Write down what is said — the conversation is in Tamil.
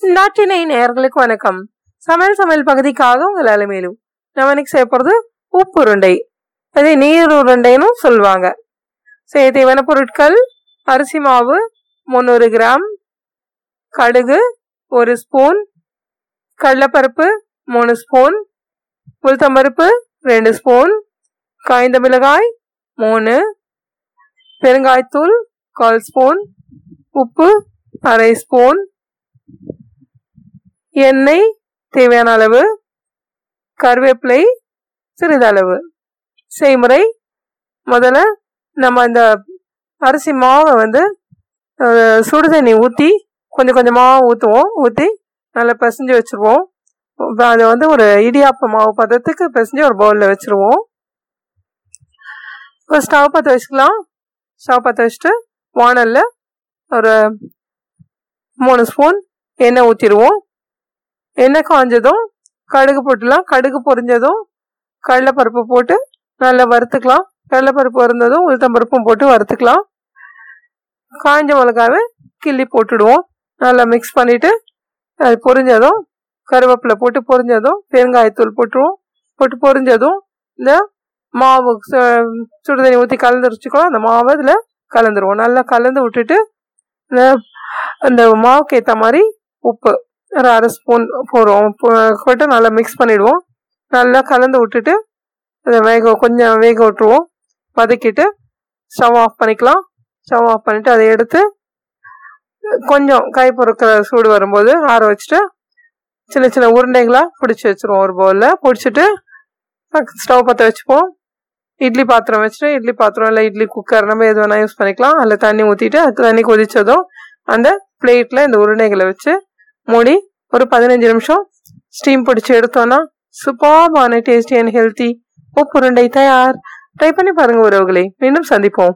நாட்டினை நேர்களுக்கு வணக்கம். சமையல் சமையல் பகுதிக்காக உங்கள் அலைமையிலும் நம்ம இன்னைக்கு செய்ய போகிறது உப்பு உருண்டை. அதை நீர் உருண்டைன்னு சொல்லுவாங்க. செய்ய தேவையான பொருட்கள் அரிசி மாவு முந்நூறு கிராம் கடுகு ஒரு ஸ்பூன் கடலைப்பருப்பு மூணு ஸ்பூன் உளுத்தம்பருப்பு ரெண்டு ஸ்பூன் காய்ந்த மிளகாய் மூணு பெருங்காய்த்தூள் கால் ஸ்பூன் உப்பு அரை ஸ்பூன் எண்ணெய் தேவையான அளவு கருவேப்பிலை சிறிதளவு. செய்முறை முதல்ல நம்ம இந்த அரிசி மாவை வந்து சுடு தண்ணி ஊற்றி கொஞ்சம் கொஞ்சமாக ஊற்றுவோம் ஊற்றி நல்லா பிசைஞ்சு வச்சுருவோம். அதை வந்து ஒரு இடியாப்ப மாவு பதத்துக்கு பிசைஞ்சு ஒரு பவுலில் வச்சுருவோம். இப்போ ஸ்டவ் பற்ற வச்சுக்கலாம். ஸ்டவ் பற்ற வச்சுட்டு வானலில் ஒரு மூணு ஸ்பூன் எண்ணெய் ஊற்றிடுவோம் எண்ணெய் காஞ்சதும் கடுகு போட்டுலாம். கடுகு பொரிஞ்சதும் கடலைப்பருப்பு போட்டு நல்லா வறுத்துக்கலாம். கடலைப்பருப்பு வறுந்ததும் உளுத்தம்பருப்பும் போட்டு வறுத்துக்கலாம். காஞ்ச மிளகாவை கிள்ளி போட்டுடுவோம். நல்லா மிக்ஸ் பண்ணிவிட்டு அது பொரிஞ்சதும் கருவேப்பிலை போட்டு பொரிஞ்சதும் பெருங்காயத்தூள் போட்டுருவோம். போட்டு பொரிஞ்சதும் இந்த மாவு சுடுதண்ணி ஊற்றி கலந்து அந்த மாவை அதில் கலந்துருவோம். நல்லா கலந்து விட்டுட்டு இந்த அந்த மாவுக்கு ஏற்ற மாதிரி உப்பு. ஒரு அரை ஸ்பூன் போடுவோம். போட்டு நல்லா மிக்ஸ் பண்ணிவிடுவோம் நல்லா கலந்து விட்டுட்டு அதை வேக கொஞ்சம் வேக விட்டுருவோம். வதக்கிட்டு ஸ்டவ் ஆஃப் பண்ணிக்கலாம். ஸ்டவ் ஆஃப் பண்ணிவிட்டு அதை எடுத்து கொஞ்சம் கை பொறுக்கிற சூடு வரும்போது ஆற வச்சுட்டு சின்ன சின்ன உருண்டைகளாக பிடிச்சி வச்சுருவோம். ஒரு பவுலில் பிடிச்சிட்டு ஸ்டவ் பற்ற வச்சுப்போம். இட்லி பாத்திரம் வச்சுட்டு இட்லி பாத்திரம் இல்லை இட்லி குக்கர் நம்ம எது வேணால் யூஸ் பண்ணிக்கலாம். அதில் தண்ணி ஊற்றிட்டு அது தண்ணி கொதித்ததும் அந்த பிளேட்டில் இந்த உருண்டைகளை வச்சு மூடி ஒரு பதினஞ்சு நிமிஷம் ஸ்டீம் பிடிச்சி எடுத்தோன்னா சூப்பர்பான டேஸ்டி அண்ட் ஹெல்த்தி உப்புருண்டை தயார். ட்ரை பண்ணி பாருங்க உறவுகளை. மீண்டும் சந்திப்போம்.